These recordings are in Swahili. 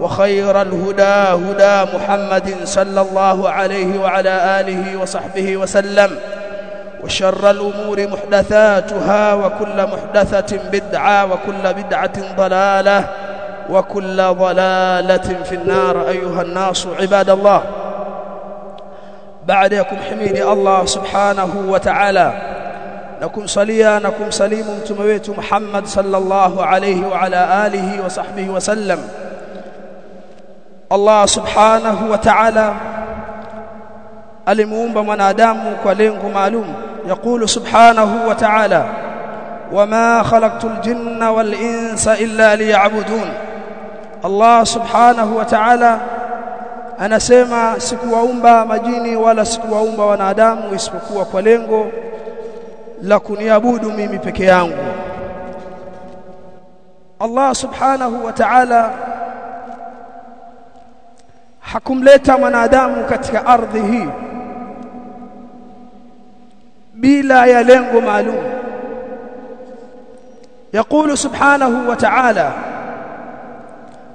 وخير الهدى هدى محمد صلى الله عليه وعلى آله وصحبه وسلم وشر الأمور محدثاتها وكل محدثة بدعة وكل بدعة ضلالة وكل ضلالة في النار. أيها الناس عباد الله بعدكم حميد الله سبحانه وتعالى نكم صليا نكم سليم تمويت محمد صلى الله عليه وعلى آله وصحبه وسلم. Allah subhanahu wa ta'ala alimuumba mwanadamu kwa lengo maalum yakulu subhanahu wa ta'ala wama khalaqtul jinna wal insa illa liya'budun Allah subhanahu wa ta'ala anasema sikuwaumba majini wala sikuwaumba wanadamu isipokuwa kwa lengo la kuniabudu mimi peke yangu Allah subhanahu wa ta'ala hakumleta mwanadamu katika ardhi hii bila ya lengo maalum يقول سبحانه وتعالى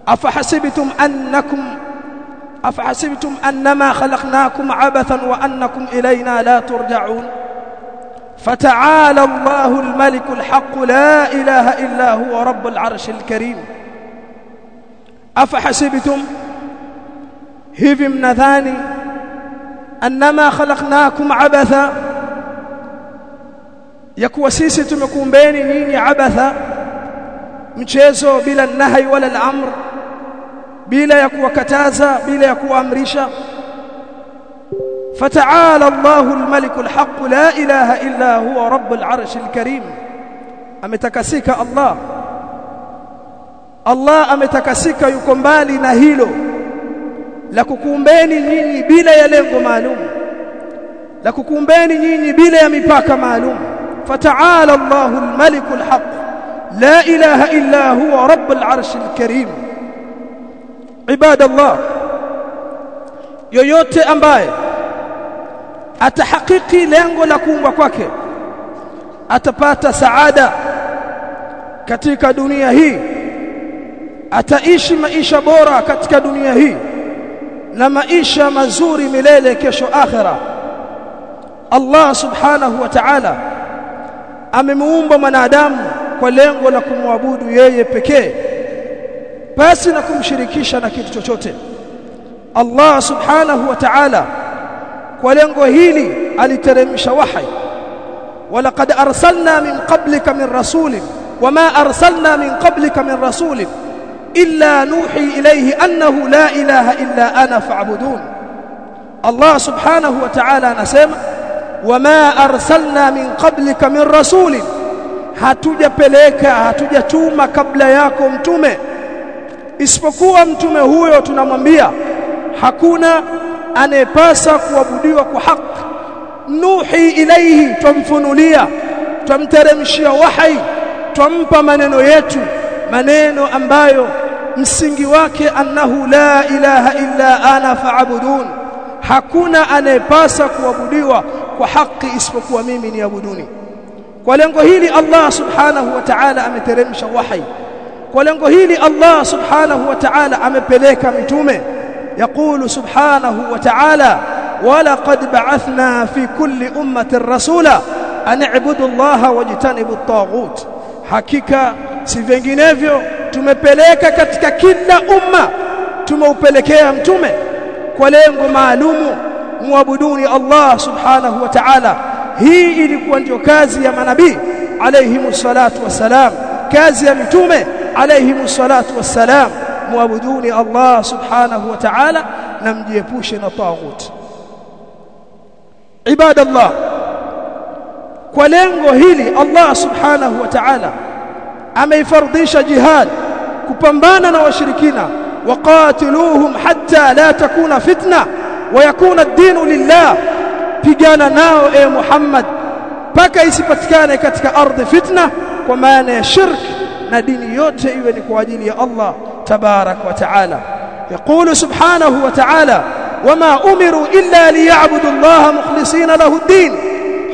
أفحسبتم أنكم أفحسبتم أنما خلقناكم عبثا وأنكم إلينا لا ترجعون. فتعالى الله الملك الحق لا إله إلا هو رب العرش الكريم. أفحسبتم hivi mnadhani annama khalaqnakum abatha ya kuwa sisi tumekuumbeni nyinyi abatha mchezo bila nahi wala al-amr bila ya kuwakataza bila ya kuamrisha فتعالى الله الملك الحق لا اله الا هو رب العرش الكريم Allah ametakasika yuko mbali na hilo la kukuumbeni nyinyi bila ya lengo maalum. La kukuumbeni nyinyi bila ya mipaka maalum. Fataala Allahu al-malik Haq la ilaha illa huwa rabb al-arsh al-karim. Ibadallah yoyote ambaye atahakiki lengo la kuumbwa kwake atapata saada katika dunia hii ataishi maisha bora katika dunia hii na maisha mazuri milele kesho akhira Allah subhanahu wa ta'ala amemuumba mwanadamu kwa lengo la kumwabudu yeye pekee basi na kumshirikisha na kitu chochote. Allah subhanahu wa ta'ala kwa lengo hili aliteremsha wahi. Walaqad arsalna min qablika min rasulin wama arsalna min qablika min rasulin إلا نوحي إليه أنه لا إله إلا أنا فاعبدون. الله سبحانه وتعالى نسيم وما أرسلنا من قبلك من رسول. هتجى بليك هتجى توم قبل ياكم توم إسبقوا أنتم هو تنمبيا حكونا أن يباسك وبديوك حق. نوحي إليه تنفنوليا. تمترمشي وحي. تنبى من نويته maneno ambayo msingi wake annahu la ilaha illa ana faabudun hakuna anayepasa kuabudiwa kwa haki isipokuwa mimi ni abuduni kwa lengo hili Allah subhanahu wa ta'ala ameteremsha wahi. Kwa lengo hili Allah subhanahu wa ta'ala amepeleka mitume yaqulu subhanahu wa ta'ala walaqad ba'athna fi kulli ummatin rasula an i'budu Allah wajtanibu at-taghut. Hakika si vinginevyo tumepeleka katika kila umma tumeupelekea mtume kwa lengo maalumu muabuduni Allah subhanahu wa ta'ala. Hii ilikuwa ndio kazi ya manabii alayhimu salatu wassalam kazi ya mtume alayhimu salatu wassalam. Muabuduni Allah subhanahu wa ta'ala na mjiepushe na taghut ibadallah kwa lengo hili Allah subhanahu wa ta'ala ameifardisha jihad kupambana na washirikina waqatiluhum hatta la takuna fitna wa yakuna ad-dinu lillah pigana nao e Muhammad paka isipatikane katika ardhi fitna kwa maana ya shirk na dini yote iwe ni kwa ajili ya Allah تبارك وتعالى يقول سبحانه وتعالى وما أمروا إلا ليعبدوا الله مخلصين له الدين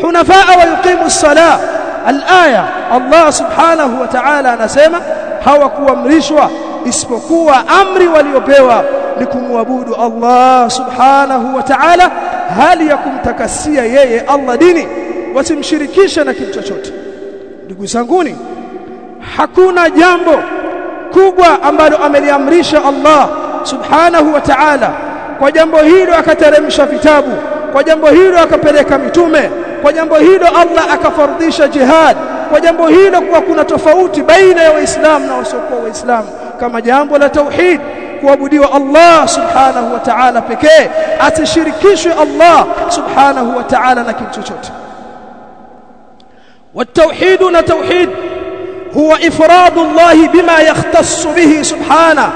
حنفاء ويقيموا الصلاة alaya Allah subhanahu wa ta'ala anasema hawakuamrishwa isipokuwa amri waliopewa ni kumwabudu Allah subhanahu wa ta'ala hali ya kumtakasia yeye Allah dini. Wasimshirikishe na kitu chochote. Ndugu zanguni hakuna jambo kubwa ambalo ameliamrisha Allah subhanahu wa ta'ala. Kwa jambo hilo akateremsha vitabu kwa jambo hilo akapeleka mitume. kwa jambo hilo Allah akafardisha jihad kwa jambo hilo kuwa kuna tofauti baina ya waislamu na wasiokuwa waislamu kama jambo la tauhid kuabudiwa Allah subhanahu wa ta'ala pekee asishirikishwe Allah subhanahu wa ta'ala na kitu chochote والتوحيد نتوحيد هو إفراد الله بما يختص به سبحانه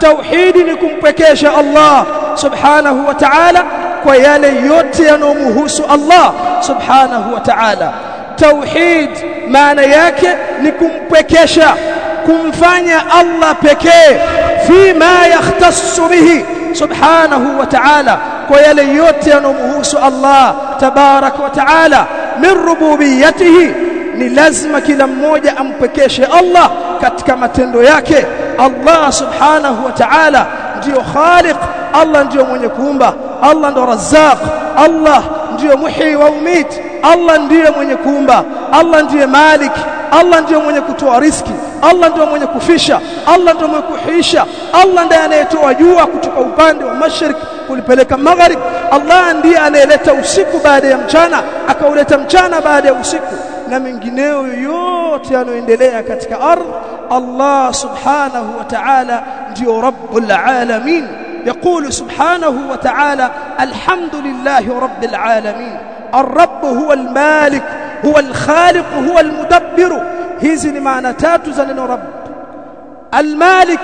توحيد نكمبكيش الله سبحانه وتعالى kwa yale yote yanayomhusu Allah subhanahu wa ta'ala. Tauhid maana yake ni kumpekesha kumfanya Allah pekee. Fi ma yahtassu bihi subhanahu wa ta'ala kwa yale yote yanayomhusu Allah tabarak wa ta'ala. Min rububiyatihi ni lazima kila mmoja ampekeshe Allah katika matendo yake. Allah subhanahu wa ta'ala ndiyo khaliq Allah ndiyo mwenye kuumba. Allah ndo razzaq Allah ndiyo muhi wa umit Allah ndiye mwenye kuumba Allah ndiye malik Allah ndiye mwenye kutoa riski Allah ndiye mwenye kufisha Allah ndiye mwenye kuhisha Allah ndiye anayetoa jua kutoka upande wa mashariki kulipeleka magharib Allah ndiye anayeleta usiku baada ya mchana akauleta mchana baada ya usiku na mengineyo yote yanayoendelea katika ardhi Allah subhanahu wa ta'ala ndiyo rabbul alamin يقول سبحانه وتعالى الحمد لله رب العالمين. الرب هو المالك هو الخالق هو المدبر. هذه ما تات زنن رب المالك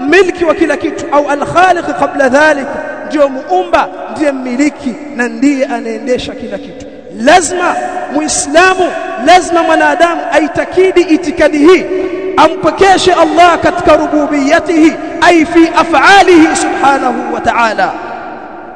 ملك وكل كتو أو الخالق قبل ذلك. جوم أمبا دي ملكي نندي أن يندش كل كتو لازم مسلم لازم من آدم أي تكيد اتكاده أم الله كتك ربوبيته ay fi af'alihi subhanahu wa ta'ala.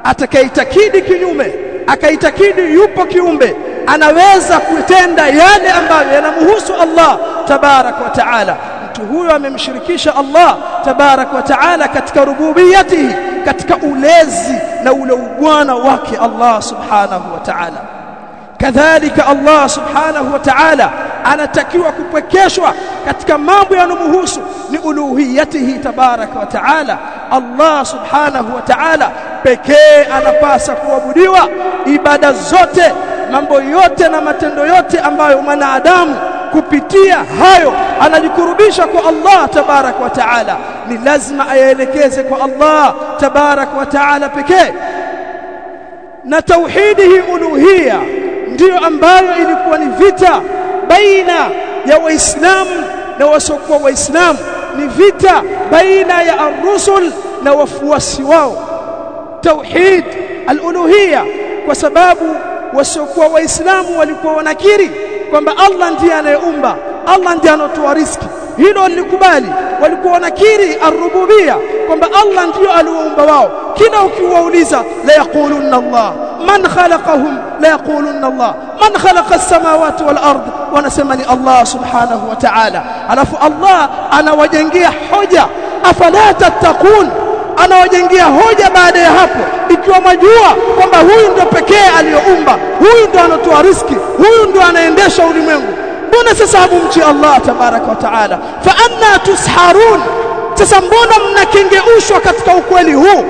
Atakaitakidi kinyume akaitakidi yupo kiumbe anaweza kutenda yale ambayo yanamhusu Allah tabarak wa taala. Mtu huyo amemshirikisha Allah tabarak wa taala katika rububiyatihi katika ulezi na ule ubwana wake Allah subhanahu wa taala. Kadhalika Allah subhanahu wa ta'ala anatakiwa kupwekeshwa katika mambo yanomhusu ni uluhiyatihi tabaraka wa ta'ala. Allah subhanahu wa ta'ala pekee anapasa kuabudiwa ibada zote mambo yote na matendo yote ambayo mwanadamu kupitia hayo anajikurubisha kwa Allah tabarak wa taala. Ni lazima ayaelekeze kwa Allah tabarak wa taala pekee. Na tauhidihi uluhia ndiyo ambayo ilikuwa ni vita baina ya waislamu na wasiokuwa waislamu ni vita baina ya ar-rusul na wafuasi wao. Tauhid al-uluhiyya kwa sababu wasiokuwa waislamu walikuwa wanakiri kwamba Allah ndiye anayeumba Allah ndiye anatoa riski hilo walikubali walikuwa wanakiri ar-rububiyya kwamba Allah ndiyo aliwaumba wao. Kila ukiwauliza la yaqulunna Allah man khalaqahum la yaquluna Allah. Man khalaqa as-samawati wal ard wanasema ni Allah subhanahu wa ta'ala. Alafu Allah anawajengea hoja. Afala tattaqun anawajengea hoja baada ya hapo. Ikiwa majua kwamba huyu ndio pekee aliyoumba huyu ndio anatoa riski huyu ndio anaendesha ulimwengu mbona sasa hamumchi Allah tabaraka wa taala? Fa anna tusharun sasa mbona mnakengeushwa katika ukweli huu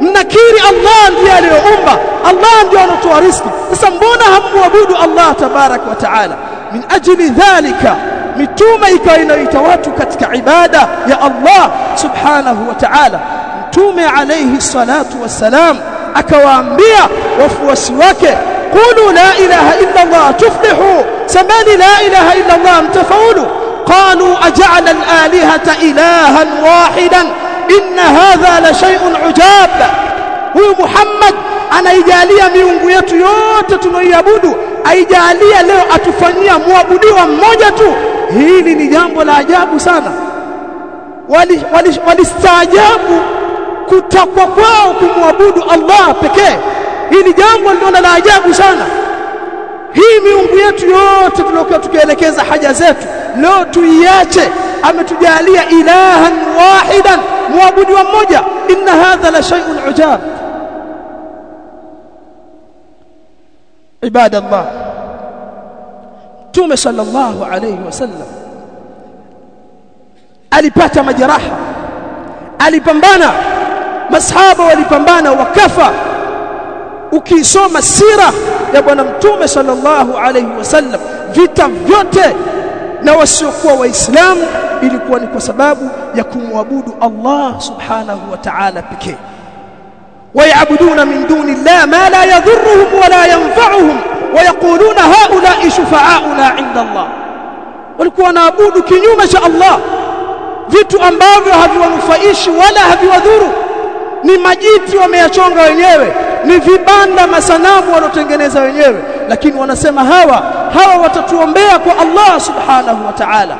mnakiri Allah ndiye aliyoumba Allah ndiye anatoa riski sasa mbona hamwabudu Allah tabaraka wa taala min ajli dhalika mitume ikawa inaita watu katika ibada ya Allah subhanahu wa ta'ala mtume alayhi salatu wassalam akawaambia wafuasi wake qulu la ilaha illa Allah tuflihu samani la ilaha illa Allah mtafaulu qalu aj'ala al-alihata ilahan wahidan inna hadha la shay'un ujab huyu Muhammad anaijalia miungu yetu yote tunaoiabudu aijalia leo atufanyia muabudiwa mmoja tu. Hili ni jambo la ajabu sana. Walistaajabu wali, wali kutakwa kwao kumwabudu Allah pekee. Hili jambo liliona la ajabu sana. Hii miungu yetu yote tuliokuwa tukielekeza haja zetu leo tuiache. Ametujalia ilahan wahidan muabudiwa mmoja inna hadha la shay'un ujab. Ibadallah. Mtume sallallahu alayhi wasallam alipata majeraha alipambana masahaba walipambana wakafa. Ukisoma sira ya bwana mtume sallallahu alayhi wasallam vita vyote na wasiokuwa waislamu ilikuwa ni kwa sababu ya kumwabudu Allah subhanahu wa ta'ala pekee ويعبدون من دون الله ما لا يضرهم ولا ينفعهم ويقولون هؤلاء شفعاؤنا عند الله walikuwa wanaabudu kinyume cha Allah vitu ambavyo haviwanufaishi wala haviwadhuru ni majiti wameyachonga wenyewe ni vibanda masanamu walotengeneza wenyewe lakini wanasema hawa hawa watatuombea kwa Allah subhanahu wa ta'ala.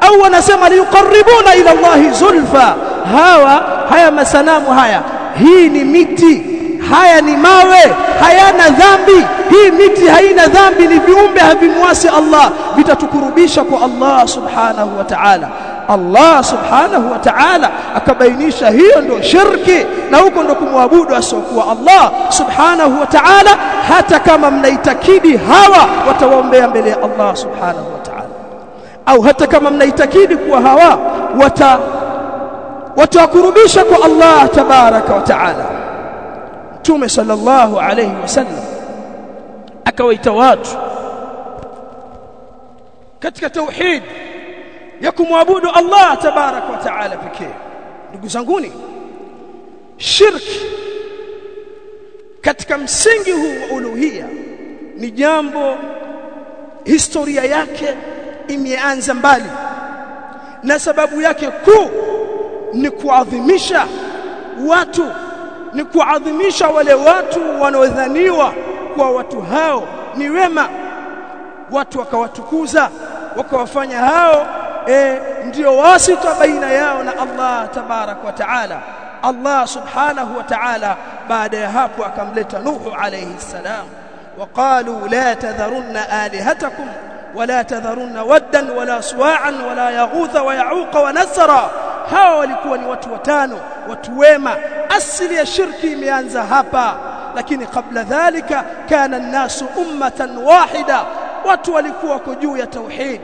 Au wanasema liqarribuna ila Allahi zulfa. Hawa haya masanamu haya hii ni miti. Haya ni mawe hayana dhambi. Hii miti haina dhambi ni viumbe havimwasi Allah. Vitatukurubisha kwa Allah subhanahu wa ta'ala Allah subhanahu wa ta'ala akabainisha hiyo ndio shirki na huko ndio kumwabudu asiokuwa Allah subhanahu wa ta'ala. Hata kama mnaitakidi hawa watawaombea mbele ya Allah subhanahu wa ta'ala. Au hata kama mnaitakidi kuwa hawa wata watawakurubisha kwa Allah tabaraka wa ta'ala. Mtume sallallahu alayhi wasallam akawaita watu katika tauhid ya kumwabudu Allah tabarak wa ta'ala pekee. Ndugu zanguni shirki katika msingi huu wa uluhia ni jambo historia yake imeanza mbali na sababu yake kuu ni kuadhimisha watu ni kuadhimisha wale watu wanaodhaniwa kwa watu hao ni wema. Watu wakawatukuza wakawafanya hao e, ndio wasita baina yao na Allah tabarak wa taala Allah subhanahu wa ta'ala baada ya hapo akamleta Nuhu alayhi salam وقالوا لا تذرن آلهتكم ولا تذرن ودا ولا سواعا ولا يغوث ويعوق ونسرا hawa walikuwa ni watu watano watu wema asili ya shirki imeanza hapa lakini kabla dhalika kana an-nasu ummatan wahida watu walikuwa juu ya tauhid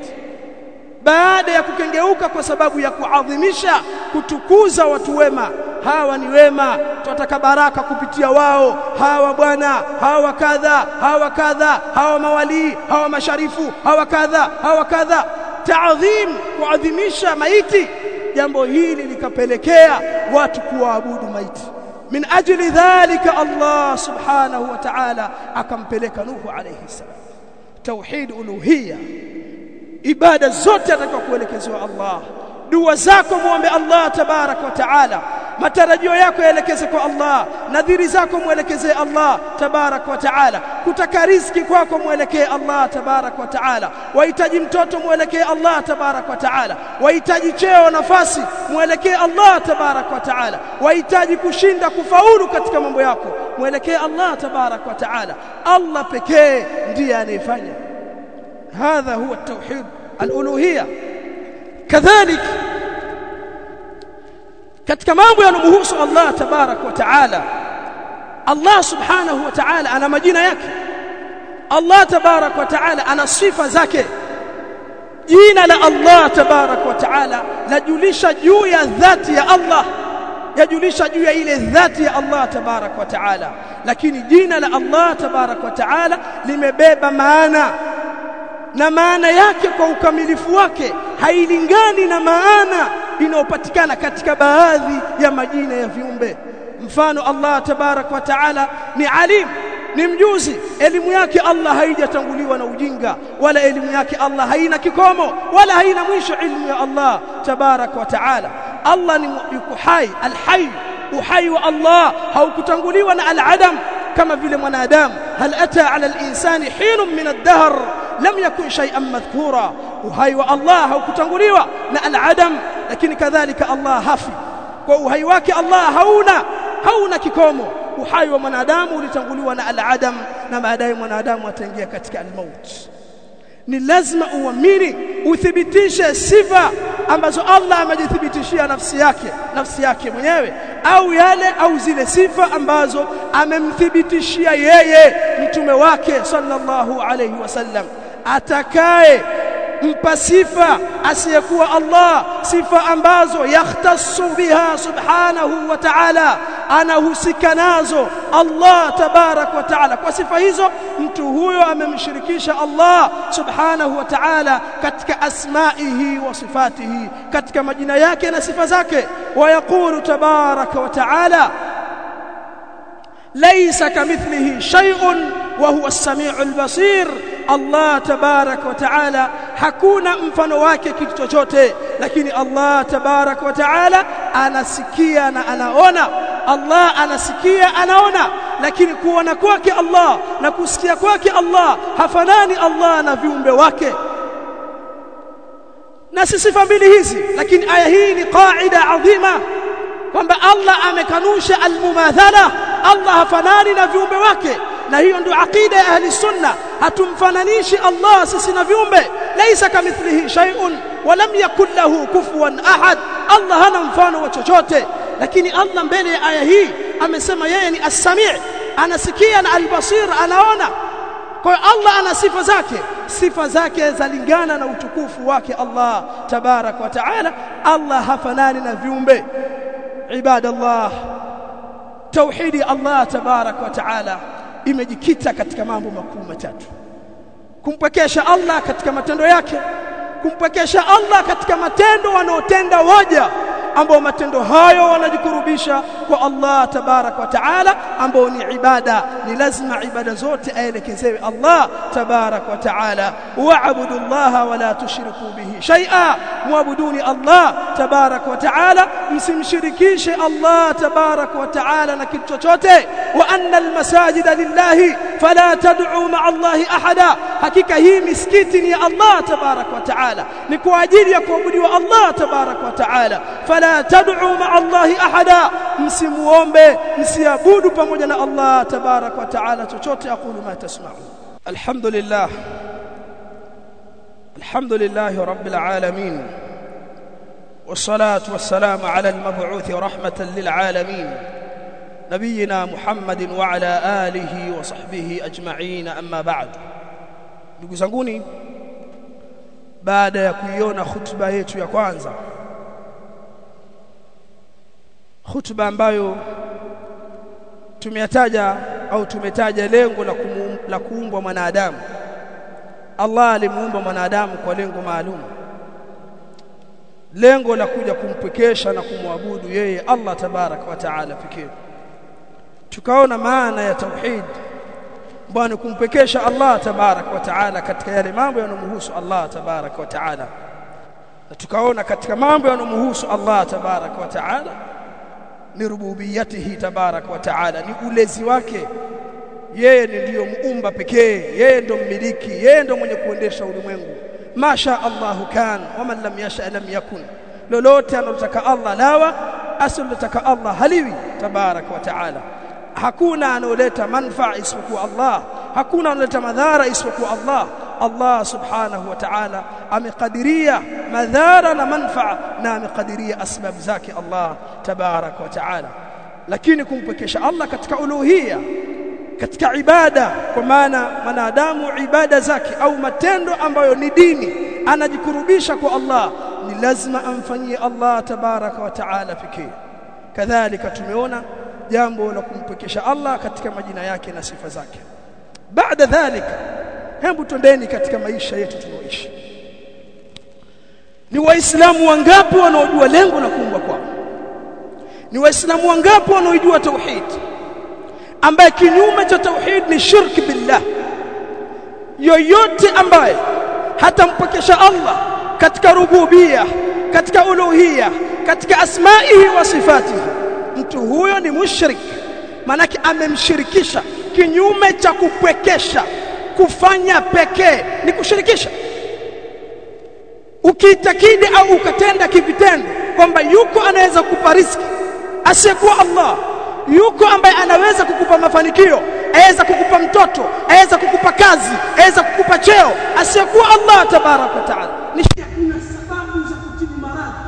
baada ya kukengeuka kwa sababu ya kuadhimisha kutukuza watu wema. Hawa ni wema tunataka baraka kupitia wao. Hawa bwana hawa kadha hawa kadha hawa mawalii hawa masharifu hawa kadha hawa kadha. Taadhim kuadhimisha maiti. Jambo hili likapelekea watu kuwaabudu maiti. Min ajli dhalika Allah subhanahu wa ta'ala akampeleka Nuhu alayhi salam. Tauhid uluhiyya ibada zote atakayokuelekezwa Allah. Dua zako muombe Allah tabarak wa taala. Matarajio yako yaelekeze kwa Allah. Nadhiri zako muelekezee Allah tabarak wa taala. Kutaka riziki kwako muelekee Allah tabarak wa taala. Wahitaji mtoto muelekee Allah tabarak wa taala. Wahitaji cheo nafasi muelekee Allah tabarak wa taala. Wahitaji kushinda kufaulu katika mambo yako muelekee Allah tabarak wa taala. Allah pekee ndiye anayefanya هذا هو التوحيد الألوهية. كذلك كتك ما أبو ينمهوص الله تبارك وتعالى الله سبحانه وتعالى أنا مجين يك الله تبارك وتعالى أنا صفة زك جين لالله تبارك وتعالى لجلش جوية الذات يا الله. يجلش جوية إلى الذات يا الله تبارك وتعالى. لكن جين لالله تبارك وتعالى لمبيب معنا na maana yake kwa ukamilifu wake hailingani na maana inayopatikana katika baadhi ya majina ya viumbe. Mfano Allah tabarak wa taala ni alim ni mjuzi. Elimu yake Allah haijatanguliwa na ujinga wala elimu yake Allah haina kikomo wala haina mwisho. Ilmu ya Allah tabarak wa taala. Allah ni yuko hai alhayy uhai wa Allah haukutanguliwa na aladam kama vile mwanadamu. Hal ata ala alinsani hinun min ad-dahr lam yakun shay'an madhkura. Uhai wa Allah haukutanguliwa na aladam lakini kadhalika Allah hafi. Kwa uhai wake Allah hauna hauna kikomo. Uhai wa mwanadamu ulitanguliwa na aladam na baadaye mwanadamu ataingia katika almaut. Ni lazima uamini uthibitishe sifa ambazo Allah amejithibitishia nafsi yake nafsi yake mwenyewe au yale au zile sifa ambazo amemthibitishia yeye mtume wake sallallahu alayhi wasallam atakaye mpa sifa asiyekuwa Allah sifa ambazo yahtassu biha subhanahu wa ta'ala anahusika nazo Allah tabarak wa ta'ala. Kwa sifa hizo mtu huyo amemshirikisha Allah subhanahu wa ta'ala katika asma'ihi wa sifatihi katika majina yake na sifa zake. Wayaqulu tabarak wa ta'ala laysa kamithlihi shay'un wa huwa as-sami'ul basir Allah tabarak wa taala hakuna mfano wake kitu chochote. Lakini Allah tabarak wa taala anasikia na anaona. Allah anasikia anaona. Lakini kuona kwake Allah na kusikia kwake Allah hafanani Allah na viumbe wake. Na si sifa mbili hizi lakini aya hii ni qaida adhima kwamba Allah amekanusha almumathala Allah hafanani na viumbe wake na hiyo ndio aqida ya ahli sunna. Hatumfananishi Allah sisi na viumbe. Laisa kamithlihi shay'un wa lam yakul lahu kufuwan ahad. Allah hana mfano wa chochote. Lakini Allah mbele ya aya hii amesema yeye ni as-sami' anasikia na al-basir anaona. Kwa Allah ana sifa zake. Sifa zake zalingana na utukufu wake Allah tabarak wa taala. Allah hafanani na viumbe. Ibadallah. Allah tabarak wa taala imejikita katika mambo makuu matatu. Kumpwekesha Allah katika matendo yake kumpwekesha Allah katika matendo wanaotenda waja ambao matendo hayo wanajikurubisha kwa Allah tabarak wa taala ambao ni ibada ni lazima ibada zote aelekezewe Allah tabarak wa taala wa'budu Allah wa la tushriku bihi shay'a muabuduni Allah tabarak wa taala msimshirikishe Allah tabarak wa taala na kitu chochote wa anna almasajida lillahi fala tad'u ma'a Allah ahada hakika hii misikiti ni Allah tabarak wa taala ni kwa ajili ya kuabudiwa Allah tabarak wa taala fala tad'u ma'a Allah ahada msimuombe msiabudu pamoja na Allah tabarak wa taala chochote aqulu ma tasma'un alhamdulillah alhamdulillah rabbil alamin والصلاه والسلام على المبعوث رحمه للعالمين نبينا محمد وعلى اله وصحبه اجمعين اما بعد ndugu zanguni baada ya kuiona hutuba yetu ya kwanza hutuba ambayo tumeyataja au tumetaja lengo la, la kuumbwa mwanadamu. Allah alimuumba mwanadamu kwa lengo maalum. Lengo la kuja kumpekesha na kumwabudu yeye Allah tabarak wa taala pekee. Tukaona maana ya tauhid bwana kumpekesha Allah tabarak wa taala katika yale mambo yanomhusu Allah tabarak wa taala. Na tukaona katika mambo yanomhusu Allah tabarak wa taala ni rububiyatihi tabarak wa taala ni ulezi wake. Yeye ndiyo muumba pekee yeye ndo mmiliki yeye ndo mwenye kuendesha ulimwengu. Masha Allahu kan waman lam yasha lam yakun. Lolote analotaka Allah lawa asilotaka Allah haliwi tabarak wa taala. Hakuna anaoleta manfaa isipokuwa Allah hakuna anaoleta madhara isipokuwa Allah الله سبحانه وتعالى. أمقدرية مذارة لمنفع نام قدرية أسباب ذاك الله تبارك وتعالى. لكنكم بكش الله كتك ألوهية كتك عبادة. كمانا من عبادة ذاك. أو متندو أمبيو نديني أنا جكربيشك الله. لازم أنفني الله تبارك وتعالى فيكي كذلك تميونا. جامبو لكم بكش الله كتك مجينا ياكي نسيف ذاك. بعد ذلك hebu twendeni katika maisha yetu tunaoishi. Ni waislamu wangapi wanaojua lengo la kuumbwa kwao? Ni waislamu wangapi wanaojua tauhid? Ambaye kinyume cha tauhid ni shirki billah. Yoyote ambaye hatampokesha Allah katika rububia katika uluhia katika asmaihi wa sifatihi mtu huyo ni mushrik. Manake amemshirikisha kinyume cha kupwekesha kufanya pekee ni kushirikisha. Ukiitakidi au ukatenda kivitendo kwamba yuko anaweza kukupa riski asiyekuwa Allah yuko ambaye anaweza kukupa mafanikio aweza kukupa mtoto aweza kukupa kazi aweza kukupa cheo asiyekuwa Allah tabarak wa taala. Ni kuna sababu za kutibu maradhi.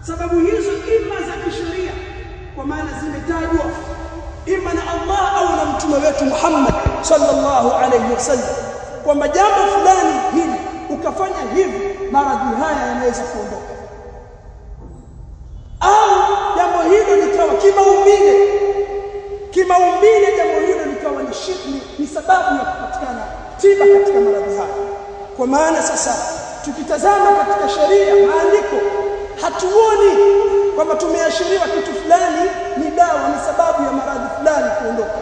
Sababu hizo ima za kisheria kwa maana zimetajwa ima na Allah au na mtume wetu Muhammad sallallahu alayhi wasallam. Kwamba jambo fulani hili ukafanya hivi maradhi haya yanaweza kuondoka. Au jambo hilo likawa kimaumbile. Kimaumbile jambo hilo likawa ni shirki ni sababu ya kupatikana tiba katika maradhi haya. Kwa maana sasa tukitazama katika sheria maandiko hatuoni kwamba tumeashiriwa kitu fulani ni dawa ni sababu ya maradhi fulani kuondoka.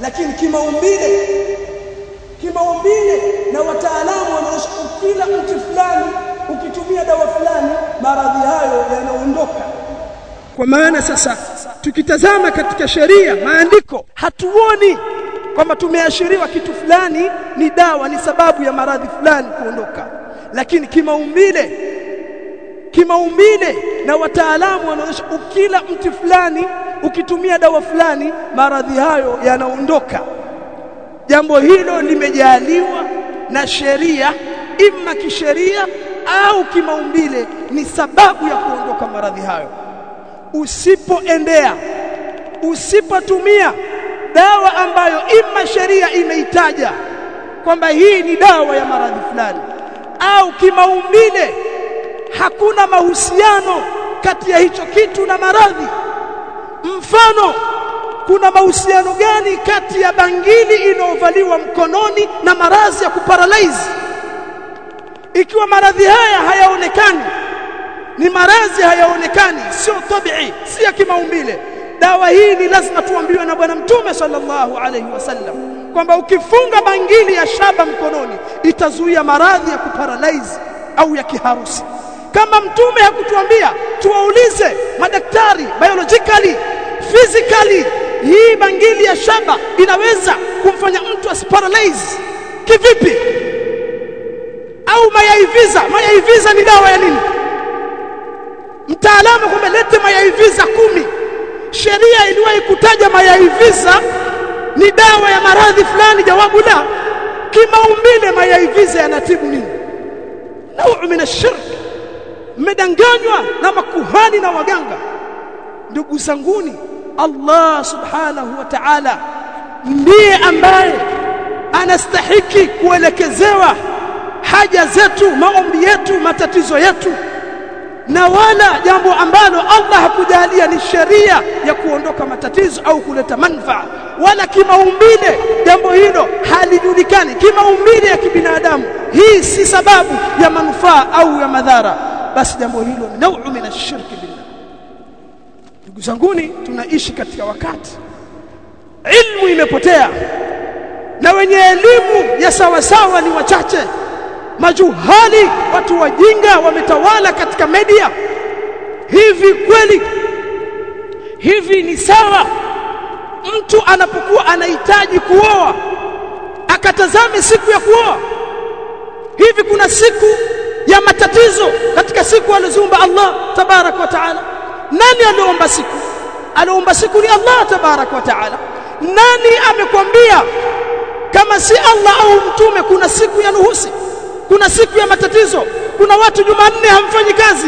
Lakini kimaumbile kimaumbile na wataalamu wanaonyesha kila mti fulani ukitumia dawa fulani maradhi hayo yanaondoka. Kwa maana sasa tukitazama katika sheria maandiko hatuoni kwamba tumeashiriwa kitu fulani ni dawa ni sababu ya maradhi fulani kuondoka. Lakini kimaumbile kimaumbile na wataalamu wanaonyesha ukila mti fulani ukitumia dawa fulani maradhi hayo yanaondoka. Jambo hilo limejaliwa na sheria imma kisheria au kimaumbile ni sababu ya kuondoka maradhi hayo. Usipoendea usipotumia dawa ambayo imma sheria imeitaja kwamba hii ni dawa ya maradhi fulani au kimaumbile hakuna mahusiano kati ya hicho kitu na maradhi. Mfano kuna mahusiano gani kati ya bangili inayovaliwa mkononi na maradhi ya kuparalyze? Ikiwa maradhi haya hayaonekani ni maradhi hayaonekani sio tabii si ya kimaumbile. Dawa hii ni lazima tuambiwe na bwana mtume sallallahu alaihi wasallam kwamba ukifunga bangili ya shaba mkononi itazuia maradhi ya kuparalyze au ya kiharusi kama mtume hakutuambia tuwaulize madaktari biologically physically hii bangili ya shaba inaweza kumfanya mtu asiparalyze? Kivipi? Au mayaiviza? Mayaiviza ni dawa ya nini? Mtaalamu kumelete mayai mayaiviza kumi. Sheria iliwahi kutaja mayaiviza ni dawa ya maradhi fulani jawabu la kimaumbile mayaiviza yanatibu nini? Nauu min ashirk mmedanganywa na makuhani na waganga. Ndugu zanguni Allah subhanahu wa ta'ala ndiye ambaye anastahiki kuelekezewa haja zetu maombi yetu matatizo yetu na wala jambo ambalo Allah hakujalia ni sheria ya kuondoka matatizo au kuleta manfaa wala kimaumbile jambo hilo halijulikani kimaumbile ya kibinadamu. Hii si sababu ya manufaa au ya madhara basi jambo hilo ni nauu min ashirki billah. Ndugu zanguni tunaishi katika wakati ilmu imepotea na wenye elimu ya sawasawa ni wachache. Majuhali watu wajinga wametawala katika media. Hivi kweli? Hivi ni sawa? Mtu anapokuwa anahitaji kuoa akatazame siku ya kuoa. Hivi kuna siku ya matatizo katika siku alizoumba Allah tabarak wa taala. Nani aliomba siku? Aliomba siku ni Allah tabarak wa taala. Nani amekwambia kama si Allah au mtume kuna siku ya nuhusi kuna siku ya matatizo kuna watu Jumanne hamfanyi kazi?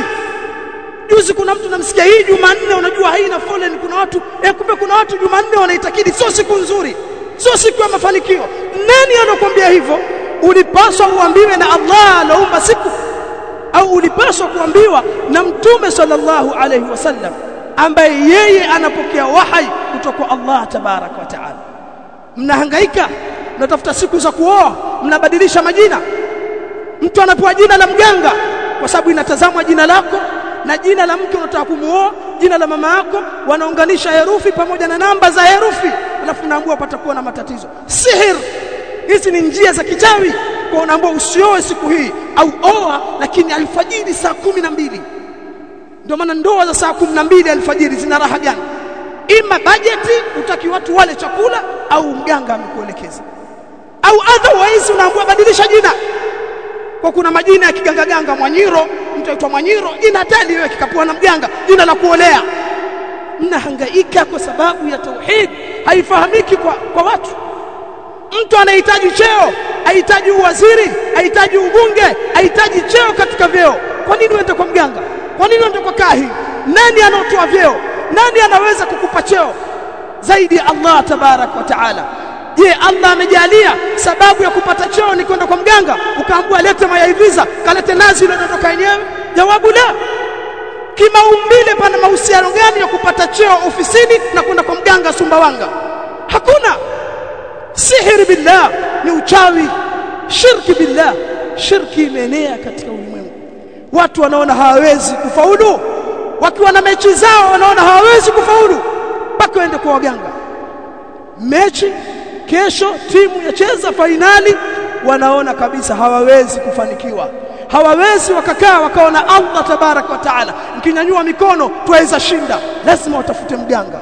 Juzi kuna mtu namsikia hii Jumanne unajua haina foleni kuna watu eh kumbe kuna watu Jumanne wanaitakidi sio siku nzuri sio siku ya mafanikio. Nani anakuambia hivyo? Ulipaswa uambiwe na Allah aloumba siku au ulipaswa kuambiwa na mtume sallallahu alayhi wasallam ambaye yeye anapokea wahai kutoka kwa Allah tabarak wa taala. Mnahangaika mnatafuta siku za kuoa mnabadilisha majina. Mtu anapewa jina la mganga kwa sababu inatazamwa jina lako na jina la mke unataka kumuoa jina la mama yako wanaunganisha herufi pamoja na namba za herufi alafu naambua patakuwa na matatizo. Sihir! Hizi ni njia za kichawi kwa unaambiwa usioe siku hii. Au oa lakini alfajiri saa kumi na mbili. Ndio maana ndoa za saa kumi na mbili alfajiri zina raha gani? Ima bajeti utaki watu wale chakula au mganga amekuelekeza. Au otherwise unaambua badilisha jina. Kwa kuna majina ya kiganga ganga Mwanyiro mtu aitwa Mwanyiro jina hatali wewe kikapua na mganga jina la kuolea. Mnahangaika kwa sababu ya tauhid. Haifahamiki kwa, kwa watu mtu anahitaji cheo ahitaji uwaziri ahitaji ubunge ahitaji cheo katika vyeo. Kwa nini uende kwa mganga? Kwa nini uende kwa kahi? Nani anaotoa vyeo? Nani anaweza kukupa cheo? Zaidi ya Allah tabarak wa taala. Je Allah amejalia sababu ya kupata cheo ni kwenda kwa mganga? Ukaambua lete mayaiviza kalete nazi ile inatoka yenyewe? Jawabu la. Kimaumbile pana mahusiano gani ya kupata cheo ofisini na kwenda kwa mganga Sumbawanga sihiri billah ni uchawi. Shirki billah shirki imeenea katika ulimwengu. Watu wanaona hawawezi kufaulu. Wakiwa na mechi zao wanaona hawawezi kufaulu. Mpaka waende kwa waganga. Mechi kesho timu yacheza fainali wanaona kabisa hawawezi kufanikiwa. Hawawezi wakakaa wakaona Allah tabarak wa taala mkinyanyua mikono tuweza shinda. Lazima watafute mganga.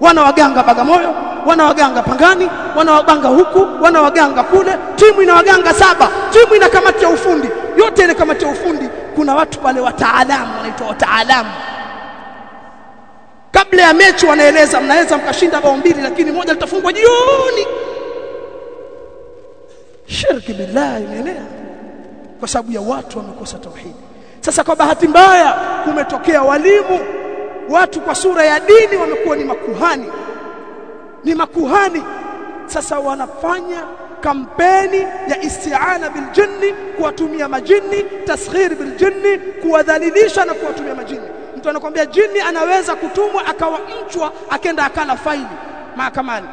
Wana waganga Bagamoyo wana waganga Pangani wanawaganga huku wanawaganga kule. Timu ina waganga saba. Timu ina kamati ya ufundi. Yote ile kamati ya ufundi kuna watu pale wataalamu wanaitwa wataalamu. Kabla ya mechi wanaeleza mnaweza mkashinda bao mbili lakini moja litafungwa jioni. Shirki billahi imeenea kwa sababu ya watu wamekosa tauhidi sasa kwa bahati mbaya kumetokea walimu. Watu kwa sura ya dini wamekuwa ni makuhani ni makuhani. Sasa wanafanya kampeni ya isti'ana bil jinni kuwatumia majini tasghir bil jinni kuwadhalilisha na kuwatumia majini mtu anakuambia jini anaweza kutumwa akawa mchwa akenda akala faili mahakamani.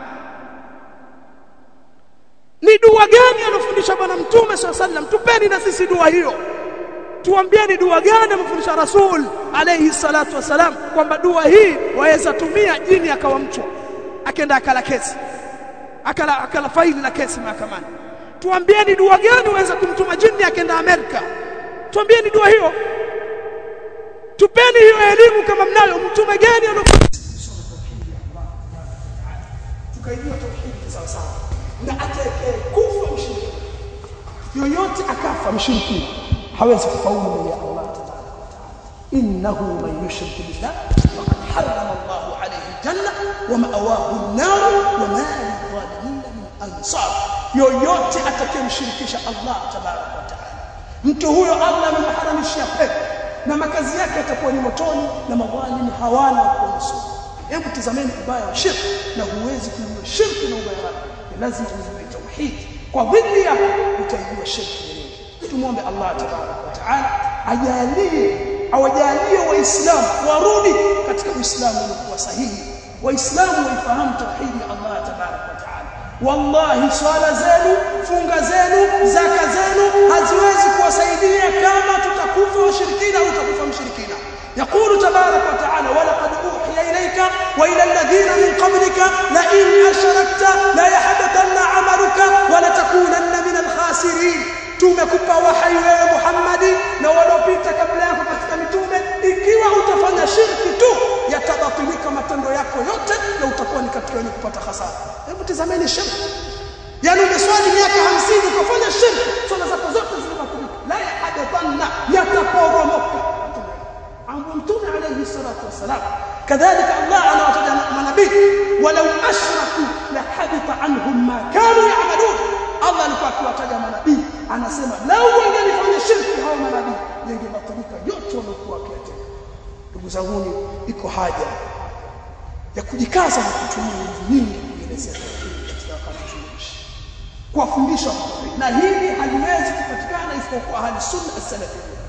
Ni dua gani anafundisha bwana mtume sallam tupeni na sisi dua hiyo. Tuambieni dua gani amefundisha rasul alayhi salatu wasalam kwamba dua hii waweza tumia jini akawa mchwa akenda akala kesi. Akala akala faili la kesi mahakamani. Tuambieni dua gani uweza kumtuma jini akenda Amerika? Tuambieni dua hiyo. Tupeni hiyo elimu kama mnayo. Mtume gani tukaijua tauhidi sawa sawa. Na atakayekufa mshiriki. Yoyote akafa mshiriki hawezi kufaulu mbele ya Allah taala. Innahu man yushrik billah faqad harrama Allah aljanna wa ma'awahu an-nar wa ma lil-zalimin min ansar yoyote atakayemshirikisha Allah tabaraka wa taala mtu huyo Allah amemharamishia pepo na makazi yake yatakuwa ni motoni na madhalimu hawana wa kunusuru hebu tazameni ubaya wa shirki na huwezi kujua shirki na ubaya wake. Lazima ujue tauhid. Kwa dhidi yako utajua shirki ni nini tumwombe Allah tabarak wa taala ajalie awajalie waislamu warudi katika uislamu uliokuwa sahihi waislamu waifahamu tauhid ya Allah tabaraka wa taala wallahi swala zenu funga zenu zaka zenu haziwezi kuwasaidia kama tutakufa washirikina au tutakufa mshirikina يقول تبارك وتعالى ولقد أوحي إليك وإلى الذين من قبلك لئن أشركت ليحبطن عملك ولتكونن من الخاسرين tumekupa wahai wewe Muhammadi na waliopita kabla yako katika mitume ikiwa utafanya shirki tu yatabatilika matendo yako yote na utakuwa ni katika wenye kupata hasara. Hebu tazameni shirki. Yani umeswali miaka hamsini ukafanya shirki swala zako zote zinabatilika la yahadatanna yataporomoka. Ambapo mtume alayhi salatu wasalam kadhalika Allah anawataja manabii walau ashraku la anhum ma kanu ya'malun. Allah alikuwa akiwataja manabii anasema lau wangelifanya shirki hao manabii yangebatilika yote waliokuwa wakiyatenda. Ndugu zangu iko haja ya kujikaza na kutumia nguvu nyingi kuelezea tauhidi katika wakati tunaishi kuwafundisha na hili haliwezi kupatikana isipokuwa ahli sunna as-salafiyya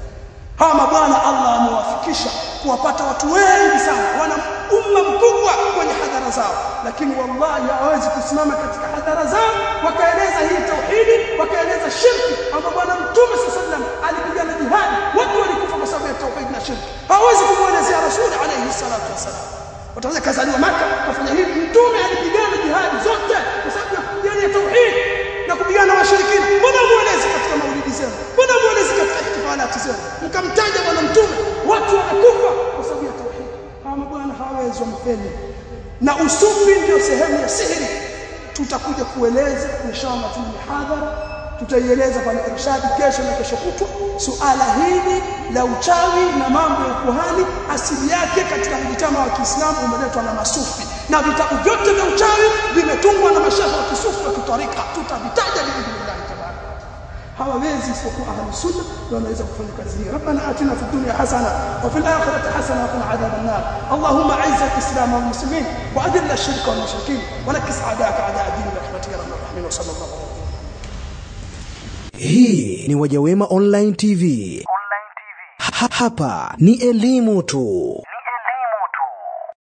hawa mabwana Allah amewafikisha kuwapata watu wengi sana. Wana umma mkubwa kwenye hadhara zao. Lakini wallahi hawezi kusimama katika hadhara zao wakaeleza hii tauhidi wakaeleza shirki ambapo bwana mtume sallam alipigana jihadi. Watu walikufa kwa sababu ya tauhidi na shirki. Hawezi kumwelezea rasuli alayhi salatu wasallam. Wataweza kazaliwa maka kufanya hivi. Mtume alipigana jihadi zote kwa sababu ya kupigania tauhid na kupigana washirikina. Mbona muelezi katika maulidi zenu? Mbona muelezi katika ihtifalati zenu? Mkamtaja bwana mtume watu wanakufa kwa sababu ya tauhidi. Hawa bwana hawawezi wamfeli. Na usufi ndio sehemu ya sihiri. Tutakuja kueleza inshallah tuna mihadhara tutaieleza kwa irshadi kesho na kesho kutwa. Suala hili la uchawi na mambo ya kuhani asili yake katika mjitama wa Kiislamu umeletwa na masufi. Na vitabu vyote vya uchawi vimetungwa na mashehe wa kisufi wa kitarika tutavitaja tabaraka hawawezi isipokuwa ahli sunna ndio wanaweza kufanya kazi hiyo. Rabbana atina fid dunya hasana wa fil akhirati hasana wa qina adhaban nar. Allahumma a'izz al-islam wal muslimin wa adhill ash-shirka wal mushrikin wa nakis a'daaka a'da ad-din bi rahmatika ya arhamar rahimin. Wa sallallahu alayhi Hii ni Wajawema Online TV. Ha hapa ni elimu tu.